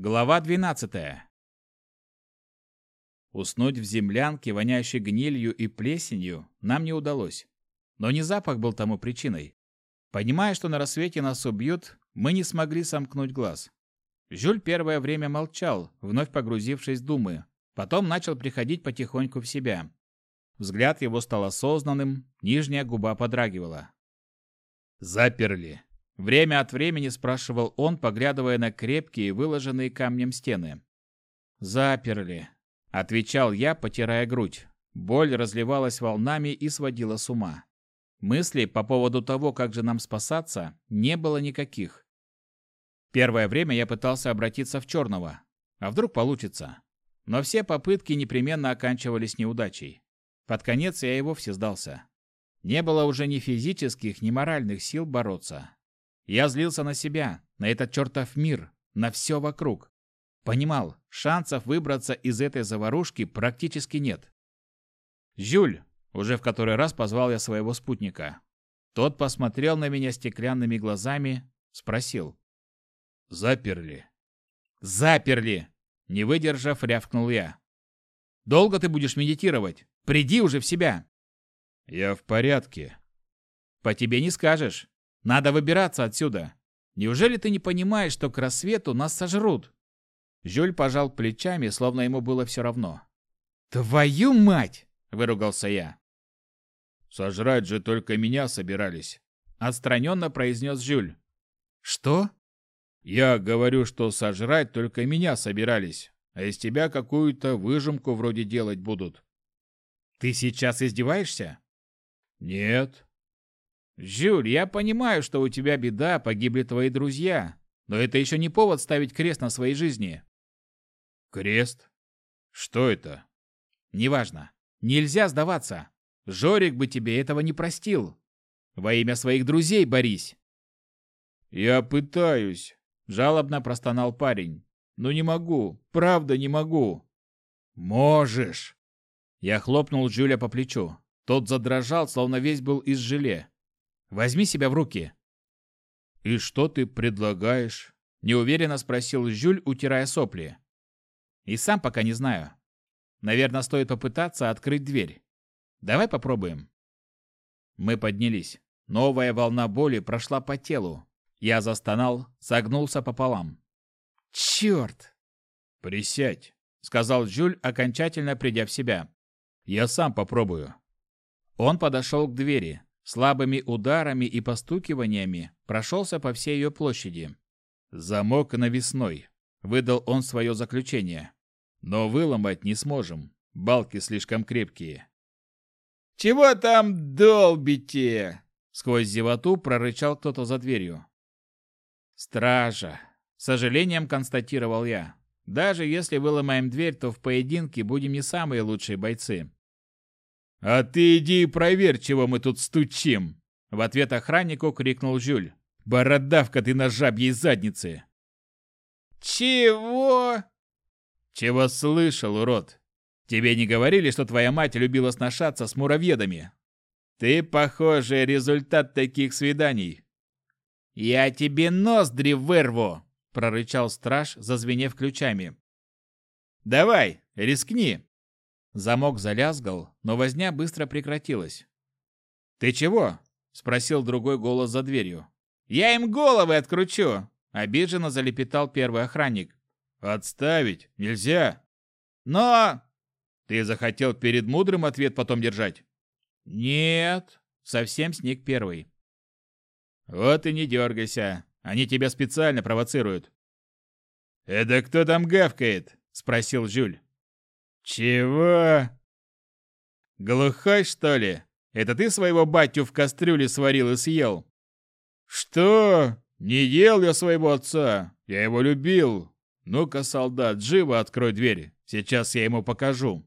Глава 12. Уснуть в землянке, воняющей гнилью и плесенью, нам не удалось. Но не запах был тому причиной. Понимая, что на рассвете нас убьют, мы не смогли сомкнуть глаз. Жюль первое время молчал, вновь погрузившись в думы. Потом начал приходить потихоньку в себя. Взгляд его стал осознанным, нижняя губа подрагивала. «Заперли!» Время от времени спрашивал он, поглядывая на крепкие, выложенные камнем стены. «Заперли», — отвечал я, потирая грудь. Боль разливалась волнами и сводила с ума. Мыслей по поводу того, как же нам спасаться, не было никаких. Первое время я пытался обратиться в черного. А вдруг получится? Но все попытки непременно оканчивались неудачей. Под конец я и вовсе сдался. Не было уже ни физических, ни моральных сил бороться. Я злился на себя, на этот чертов мир, на все вокруг. Понимал, шансов выбраться из этой заварушки практически нет. «Жюль!» – уже в который раз позвал я своего спутника. Тот посмотрел на меня стеклянными глазами, спросил. «Заперли?» «Заперли!» – не выдержав, рявкнул я. «Долго ты будешь медитировать? Приди уже в себя!» «Я в порядке». «По тебе не скажешь. Надо выбираться отсюда. Неужели ты не понимаешь, что к рассвету нас сожрут?» Жюль пожал плечами, словно ему было все равно. «Твою мать!» – выругался я. «Сожрать же только меня собирались», – отстраненно произнес Жюль. «Что?» «Я говорю, что сожрать только меня собирались, а из тебя какую-то выжимку вроде делать будут». «Ты сейчас издеваешься?» «Нет», «Жюль, я понимаю, что у тебя беда, погибли твои друзья, но это еще не повод ставить крест на своей жизни». «Крест? Что это?» «Неважно. Нельзя сдаваться. Жорик бы тебе этого не простил. Во имя своих друзей борись». «Я пытаюсь», — жалобно простонал парень. «Но не могу. Правда не могу». «Можешь!» Я хлопнул Жюля по плечу. Тот задрожал, словно весь был из желе. Возьми себя в руки. И что ты предлагаешь? Неуверенно спросил Жюль, утирая сопли. И сам пока не знаю. Наверное, стоит попытаться открыть дверь. Давай попробуем. Мы поднялись. Новая волна боли прошла по телу. Я застонал, согнулся пополам. Черт! Присядь, сказал Жюль, окончательно придя в себя. Я сам попробую. Он подошел к двери, слабыми ударами и постукиваниями прошелся по всей ее площади. «Замок навесной», — выдал он свое заключение. «Но выломать не сможем, балки слишком крепкие». «Чего там долбите?» — сквозь зевоту прорычал кто-то за дверью. «Стража», — с сожалением констатировал я. «Даже если выломаем дверь, то в поединке будем не самые лучшие бойцы. «А ты иди и проверь, чего мы тут стучим!» В ответ охраннику крикнул Жюль. «Бородавка ты на жабьей заднице!» «Чего?» «Чего слышал, урод? Тебе не говорили, что твоя мать любила сношаться с муравьедами? Ты, похоже, результат таких свиданий!» «Я тебе ноздри вырву!» – прорычал страж, зазвенев ключами. «Давай, рискни!» Замок залязгал, но возня быстро прекратилась. «Ты чего?» – спросил другой голос за дверью. «Я им головы откручу!» – обиженно залепетал первый охранник. «Отставить! Нельзя!» «Но...» «Ты захотел перед мудрым ответ потом держать?» «Нет!» – совсем сник первый. «Вот и не дергайся. Они тебя специально провоцируют». «Это кто там гавкает?» – спросил Жюль. «Чего?» «Глухой, что ли? Это ты своего батю в кастрюле сварил и съел?» «Что? Не ел я своего отца. Я его любил. Ну-ка, солдат, живо открой дверь. Сейчас я ему покажу».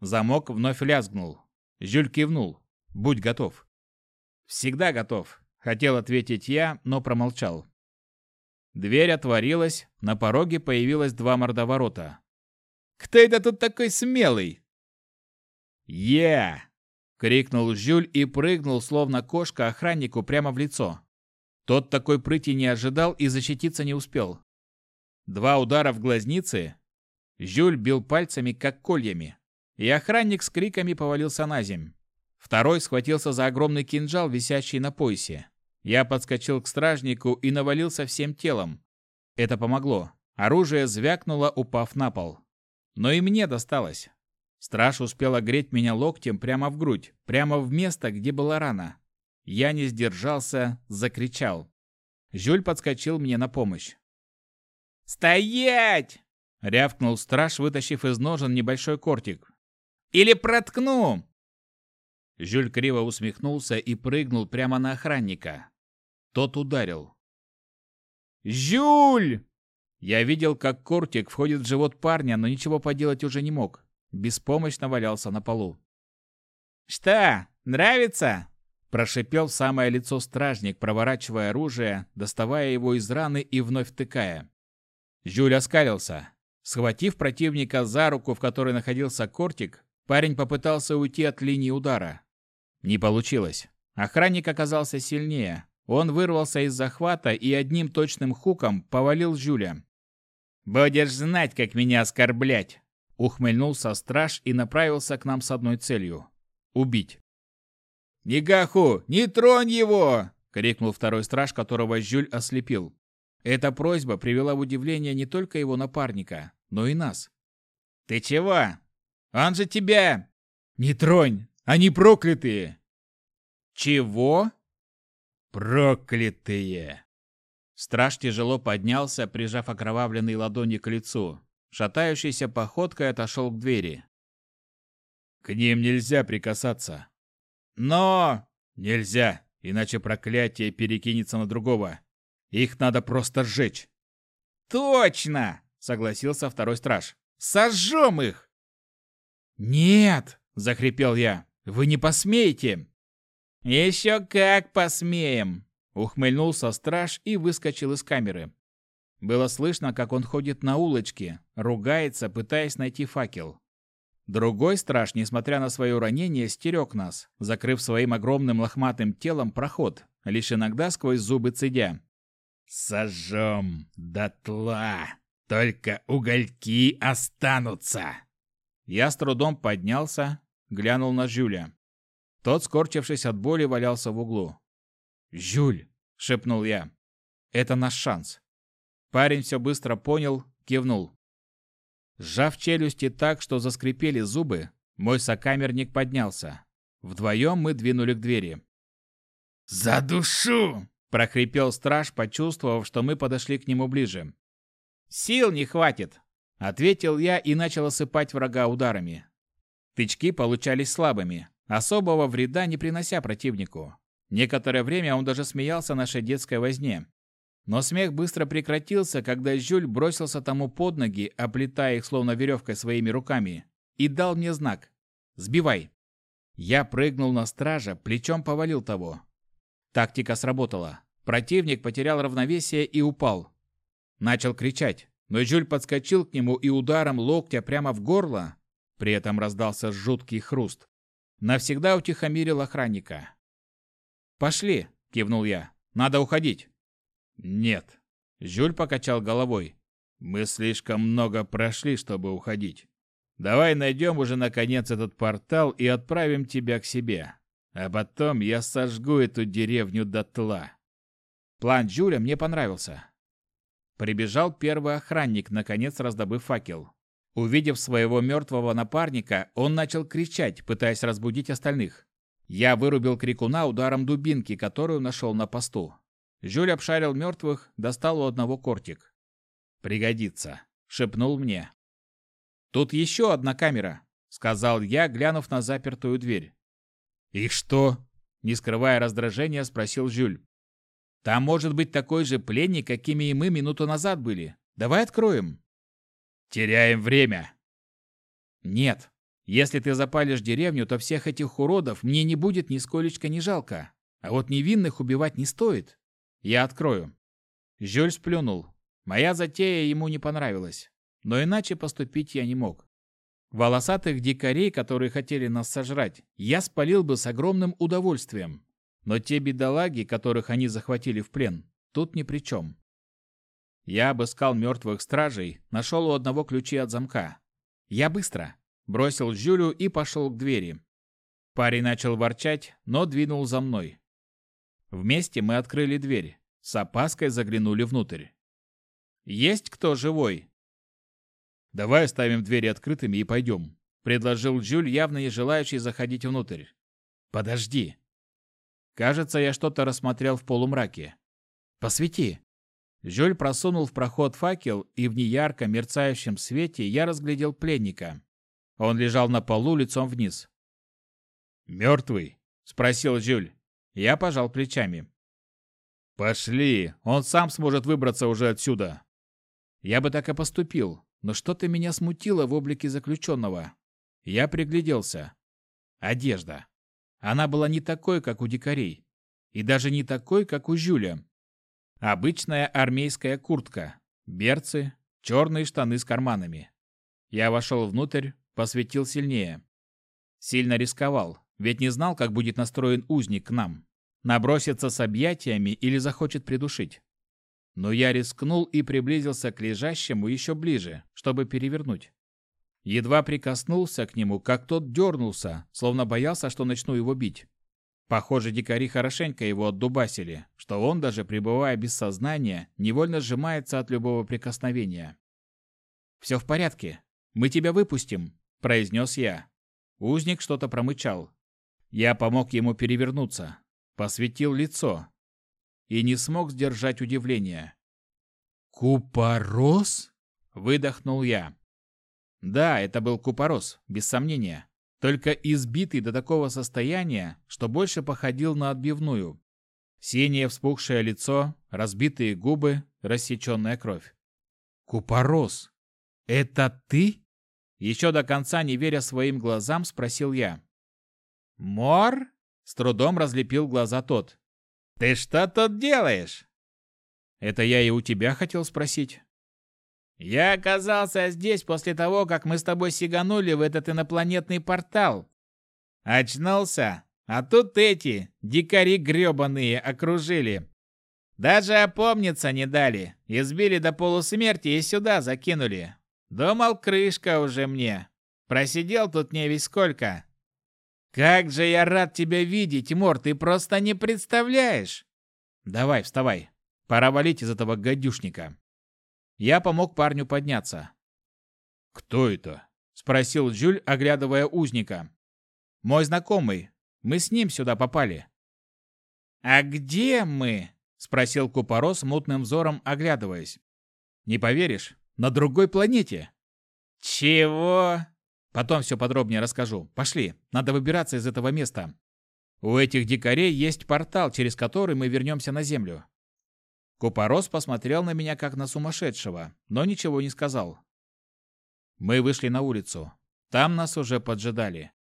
Замок вновь лязгнул. Жюль кивнул. «Будь готов». «Всегда готов», — хотел ответить я, но промолчал. Дверь отворилась, на пороге появилось два мордоворота. Кто это тут такой смелый?» «Я!» — крикнул Жюль и прыгнул, словно кошка, охраннику прямо в лицо. Тот такой прыти не ожидал и защититься не успел. Два удара в глазницы. Жюль бил пальцами, как кольями. И охранник с криками повалился на земь. Второй схватился за огромный кинжал, висящий на поясе. Я подскочил к стражнику и навалился всем телом. Это помогло. Оружие звякнуло, упав на пол. Но и мне досталось. Страж успел огреть меня локтем прямо в грудь, прямо в место, где была рана. Я не сдержался, закричал. Жюль подскочил мне на помощь. «Стоять!» — рявкнул страж, вытащив из ножен небольшой кортик. «Или проткну!» Жюль криво усмехнулся и прыгнул прямо на охранника. Тот ударил. «Жюль!» Я видел, как кортик входит в живот парня, но ничего поделать уже не мог. Беспомощно валялся на полу. «Что, нравится?» Прошипел в самое лицо стражник, проворачивая оружие, доставая его из раны и вновь втыкая. Жюль оскалился. Схватив противника за руку, в которой находился кортик, парень попытался уйти от линии удара. Не получилось. Охранник оказался сильнее. Он вырвался из захвата и одним точным хуком повалил Жюля. «Будешь знать, как меня оскорблять!» Ухмыльнулся страж и направился к нам с одной целью – убить. «Нигаху, не тронь его!» – крикнул второй страж, которого Жюль ослепил. Эта просьба привела в удивление не только его напарника, но и нас. «Ты чего? Он же тебя!» «Не тронь! Они проклятые!» «Чего?» «Проклятые!» Страж тяжело поднялся, прижав окровавленные ладони к лицу. Шатающейся походкой отошел к двери. «К ним нельзя прикасаться». «Но...» «Нельзя, иначе проклятие перекинется на другого. Их надо просто сжечь». «Точно!» — согласился второй страж. «Сожжем их!» «Нет!» — захрипел я. «Вы не посмеете!» «Еще как посмеем!» — ухмыльнулся страж и выскочил из камеры. Было слышно, как он ходит на улочке, ругается, пытаясь найти факел. Другой страж, несмотря на свое ранение, стерег нас, закрыв своим огромным лохматым телом проход, лишь иногда сквозь зубы цедя. «Сожжем дотла! Только угольки останутся!» Я с трудом поднялся, глянул на Жюля. Тот, скорчившись от боли, валялся в углу. «Жюль!» — шепнул я. «Это наш шанс». Парень все быстро понял, кивнул. Сжав челюсти так, что заскрипели зубы, мой сокамерник поднялся. Вдвоем мы двинули к двери. «За душу!» – прохрипел страж, почувствовав, что мы подошли к нему ближе. «Сил не хватит!» – ответил я и начал осыпать врага ударами. Тычки получались слабыми, особого вреда не принося противнику. Некоторое время он даже смеялся нашей детской возне. Но смех быстро прекратился, когда Жюль бросился тому под ноги, оплетая их словно веревкой своими руками, и дал мне знак «Сбивай». Я прыгнул на стража, плечом повалил того. Тактика сработала. Противник потерял равновесие и упал. Начал кричать, но Жюль подскочил к нему и ударом локтя прямо в горло, при этом раздался жуткий хруст. Навсегда утихомирил охранника. «Пошли!» – кивнул я. «Надо уходить!» «Нет». Жюль покачал головой. «Мы слишком много прошли, чтобы уходить. Давай найдем уже наконец этот портал и отправим тебя к себе. А потом я сожгу эту деревню дотла». План Жюля мне понравился. Прибежал первый охранник, наконец раздобыв факел. Увидев своего мертвого напарника, он начал кричать, пытаясь разбудить остальных. Я вырубил крикуна ударом дубинки, которую нашел на посту. Жюль обшарил мертвых, достал у одного кортик. «Пригодится», — шепнул мне. «Тут еще одна камера», — сказал я, глянув на запертую дверь. «И что?» — не скрывая раздражения, спросил Жюль. «Там может быть такой же пленник, какими и мы минуту назад были. Давай откроем». «Теряем время». «Нет. Если ты запалишь деревню, то всех этих уродов мне не будет нисколечко не жалко. А вот невинных убивать не стоит. Я открою. Жюль сплюнул. Моя затея ему не понравилась. Но иначе поступить я не мог. Волосатых дикарей, которые хотели нас сожрать, я спалил бы с огромным удовольствием. Но те бедолаги, которых они захватили в плен, тут ни при чем. Я обыскал мертвых стражей, нашел у одного ключи от замка. Я быстро. Бросил Жюлю и пошел к двери. Парень начал ворчать, но двинул за мной. Вместе мы открыли дверь. С опаской заглянули внутрь. «Есть кто живой?» «Давай оставим двери открытыми и пойдем», — предложил Жюль, явно не желающий заходить внутрь. «Подожди». Кажется, я что-то рассмотрел в полумраке. «Посвети». Жюль просунул в проход факел, и в неярко мерцающем свете я разглядел пленника. Он лежал на полу лицом вниз. «Мертвый?» — спросил Жюль. Я пожал плечами. «Пошли, он сам сможет выбраться уже отсюда». Я бы так и поступил, но что-то меня смутило в облике заключенного. Я пригляделся. Одежда. Она была не такой, как у дикарей. И даже не такой, как у Жюля. Обычная армейская куртка, берцы, черные штаны с карманами. Я вошел внутрь, посветил сильнее. Сильно рисковал, ведь не знал, как будет настроен узник к нам. Набросится с объятиями или захочет придушить. Но я рискнул и приблизился к лежащему еще ближе, чтобы перевернуть. Едва прикоснулся к нему, как тот дернулся, словно боялся, что начну его бить. Похоже, дикари хорошенько его отдубасили, что он, даже пребывая без сознания, невольно сжимается от любого прикосновения. «Все в порядке. Мы тебя выпустим», – произнес я. Узник что-то промычал. Я помог ему перевернуться, посветил лицо и не смог сдержать удивление. «Купорос?» – выдохнул я. Да, это был купорос, без сомнения только избитый до такого состояния, что больше походил на отбивную. Синее вспухшее лицо, разбитые губы, рассеченная кровь. «Купорос, это ты?» Еще до конца, не веря своим глазам, спросил я. «Мор?» — с трудом разлепил глаза тот. «Ты что тут делаешь?» «Это я и у тебя хотел спросить». Я оказался здесь после того, как мы с тобой сиганули в этот инопланетный портал. Очнулся, а тут эти, дикари гребаные, окружили. Даже опомниться не дали, избили до полусмерти и сюда закинули. Думал, крышка уже мне. Просидел тут не весь сколько. Как же я рад тебя видеть, Мор, ты просто не представляешь. Давай, вставай. Пора валить из этого гадюшника. Я помог парню подняться. «Кто это?» – спросил Жюль, оглядывая узника. «Мой знакомый. Мы с ним сюда попали». «А где мы?» – спросил Купорос мутным взором, оглядываясь. «Не поверишь, на другой планете». «Чего?» «Потом все подробнее расскажу. Пошли, надо выбираться из этого места. У этих дикарей есть портал, через который мы вернемся на Землю. Купорос посмотрел на меня как на сумасшедшего, но ничего не сказал. Мы вышли на улицу. Там нас уже поджидали.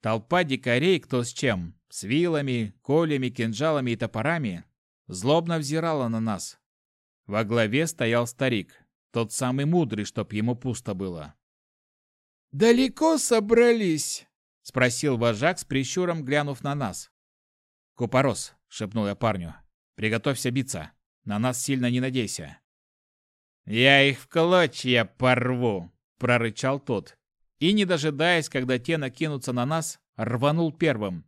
Толпа дикарей кто с чем, с вилами, колями, кинжалами и топорами, злобно взирала на нас. Во главе стоял старик, тот самый мудрый, чтоб ему пусто было. «Далеко собрались?» — спросил вожак с прищуром, глянув на нас. «Купорос», — шепнул я парню, — «приготовься биться». На нас сильно не надейся. Я их в клочья порву, прорычал тот. И, не дожидаясь, когда те накинутся на нас, рванул первым.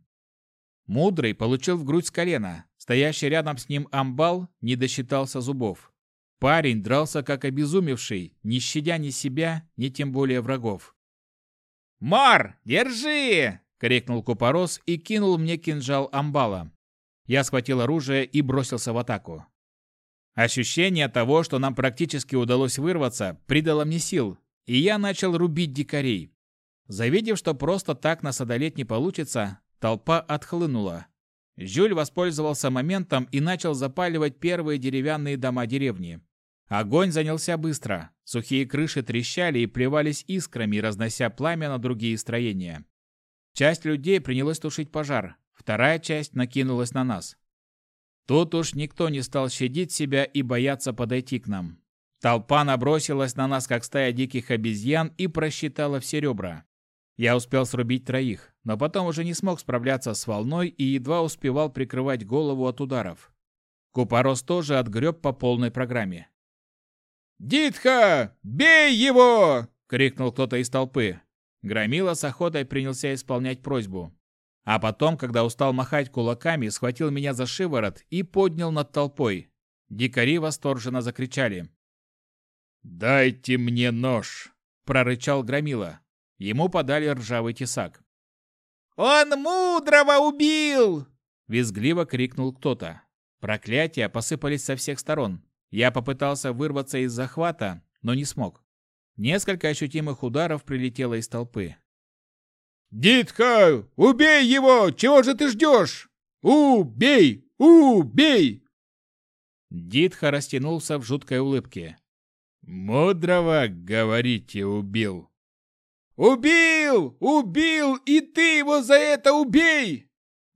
Мудрый получил в грудь с колена. Стоящий рядом с ним амбал не досчитался зубов. Парень дрался как обезумевший, не щадя ни себя, ни тем более врагов. «Мар, держи!» — крикнул Купорос и кинул мне кинжал амбала. Я схватил оружие и бросился в атаку. Ощущение того, что нам практически удалось вырваться, придало мне сил, и я начал рубить дикарей. Завидев, что просто так нас одолеть не получится, толпа отхлынула. Жюль воспользовался моментом и начал запаливать первые деревянные дома деревни. Огонь занялся быстро. Сухие крыши трещали и плевались искрами, разнося пламя на другие строения. Часть людей принялась тушить пожар, вторая часть накинулась на нас. Тут уж никто не стал щадить себя и бояться подойти к нам. Толпа набросилась на нас, как стая диких обезьян, и просчитала все ребра. Я успел срубить троих, но потом уже не смог справляться с волной и едва успевал прикрывать голову от ударов. Купорос тоже отгреб по полной программе. «Дитха! Бей его!» — крикнул кто-то из толпы. Громила с охотой принялся исполнять просьбу. А потом, когда устал махать кулаками, схватил меня за шиворот и поднял над толпой. Дикари восторженно закричали. «Дайте мне нож!» – прорычал Громила. Ему подали ржавый тесак. «Он мудрого убил!» – визгливо крикнул кто-то. Проклятия посыпались со всех сторон. Я попытался вырваться из захвата, но не смог. Несколько ощутимых ударов прилетело из толпы. «Дитха, убей его! Чего же ты ждешь? Убей! Убей!» Дитха растянулся в жуткой улыбке. «Мудрого, говорите, убил!» «Убил! Убил! И ты его за это убей!»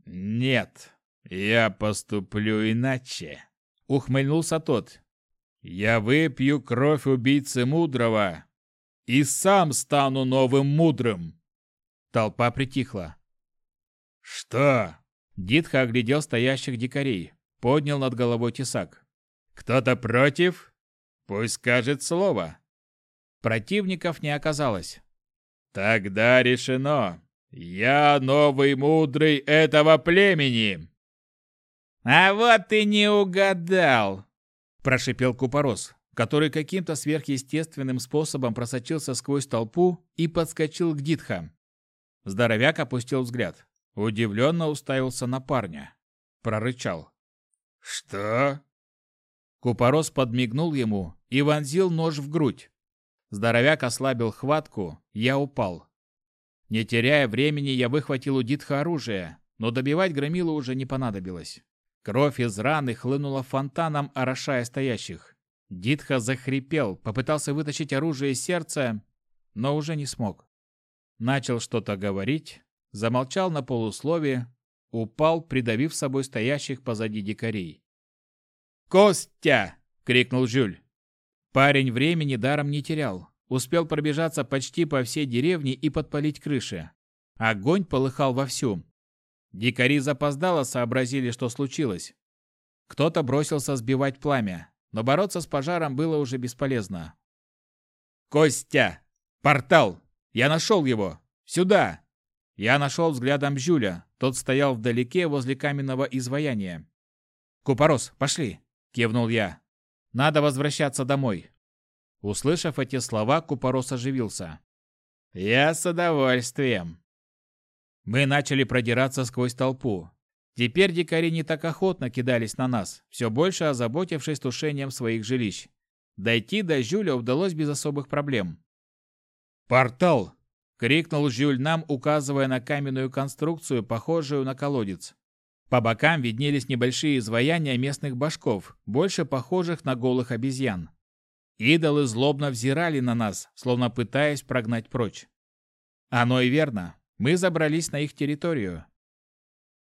«Нет, я поступлю иначе», — ухмыльнулся тот. «Я выпью кровь убийцы мудрого и сам стану новым мудрым!» Толпа притихла. «Что?» Дитха оглядел стоящих дикарей, поднял над головой тесак. «Кто-то против? Пусть скажет слово». Противников не оказалось. «Тогда решено. Я новый мудрый этого племени!» «А вот ты не угадал!» – прошипел Купорос, который каким-то сверхъестественным способом просочился сквозь толпу и подскочил к Дитха. Здоровяк опустил взгляд. Удивленно уставился на парня. Прорычал. «Что?» Купорос подмигнул ему и вонзил нож в грудь. Здоровяк ослабил хватку, я упал. Не теряя времени, я выхватил у Дитха оружие, но добивать Громилу уже не понадобилось. Кровь из раны хлынула фонтаном, орошая стоящих. Дитха захрипел, попытался вытащить оружие из сердца, но уже не смог начал что-то говорить, замолчал на полуслове, упал, придавив собой стоящих позади дикарей. «Костя!» — крикнул Жюль. Парень времени даром не терял. Успел пробежаться почти по всей деревне и подпалить крыши. Огонь полыхал вовсю. Дикари запоздало сообразили, что случилось. Кто-то бросился сбивать пламя, но бороться с пожаром было уже бесполезно. «Костя! Портал!» Я нашел его! Сюда!» Я нашел взглядом Жюля. Тот стоял вдалеке возле каменного изваяния. «Купорос, пошли!» – кивнул я. «Надо возвращаться домой». Услышав эти слова, Купорос оживился. «Я с удовольствием». Мы начали продираться сквозь толпу. Теперь дикари не так охотно кидались на нас, все больше озаботившись тушением своих жилищ. Дойти до Жюля удалось без особых проблем. «Портал!» — крикнул Жюль нам, указывая на каменную конструкцию, похожую на колодец. По бокам виднелись небольшие изваяния местных башков, больше похожих на голых обезьян. Идолы злобно взирали на нас, словно пытаясь прогнать прочь. Оно и верно. Мы забрались на их территорию.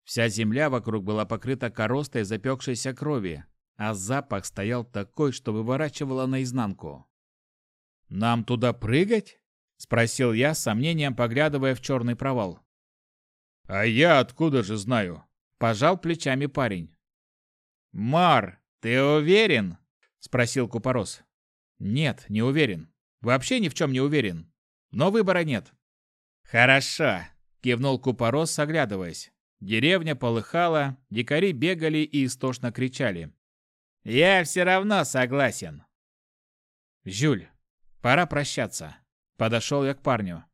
Вся земля вокруг была покрыта коростой запекшейся крови, а запах стоял такой, что выворачивало наизнанку. «Нам туда прыгать?» Спросил я, с сомнением поглядывая в черный провал. «А я откуда же знаю?» Пожал плечами парень. «Мар, ты уверен?» Спросил Купорос. «Нет, не уверен. Вообще ни в чем не уверен. Но выбора нет». «Хорошо», — кивнул Купорос, оглядываясь. Деревня полыхала, дикари бегали и истошно кричали. «Я все равно согласен». «Жюль, пора прощаться», Подошел я к парню.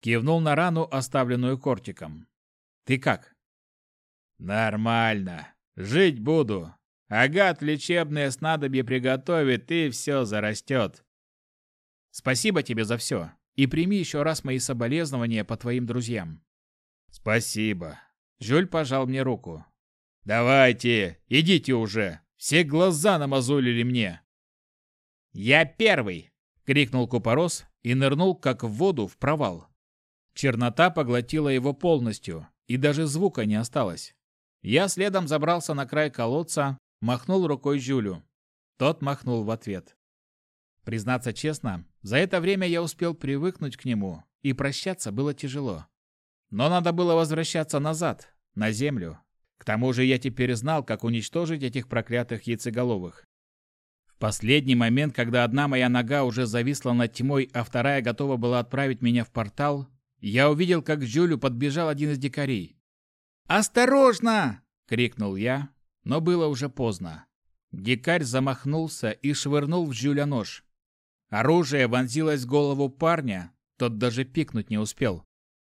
Кивнул на рану, оставленную кортиком. «Ты как?» «Нормально. Жить буду. Агат лечебное снадобье приготовит, и все зарастет». «Спасибо тебе за все. И прими еще раз мои соболезнования по твоим друзьям». «Спасибо». Жюль пожал мне руку. «Давайте, идите уже. Все глаза намазулили мне». «Я первый!» — крикнул Купорос и нырнул, как в воду, в провал. Чернота поглотила его полностью, и даже звука не осталось. Я следом забрался на край колодца, махнул рукой Жюлю. Тот махнул в ответ. Признаться честно, за это время я успел привыкнуть к нему, и прощаться было тяжело. Но надо было возвращаться назад, на землю. К тому же я теперь знал, как уничтожить этих проклятых яйцеголовых. В последний момент, когда одна моя нога уже зависла над тьмой, а вторая готова была отправить меня в портал, я увидел, как к Жюлю подбежал один из дикарей. «Осторожно!» — крикнул я, но было уже поздно. Дикарь замахнулся и швырнул в Жюля нож. Оружие вонзилось в голову парня, тот даже пикнуть не успел.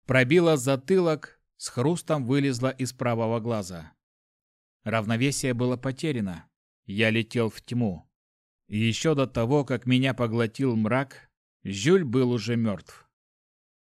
Пробило затылок, с хрустом вылезла из правого глаза. Равновесие было потеряно. Я летел в тьму. Еще до того, как меня поглотил мрак, Жюль был уже мертв.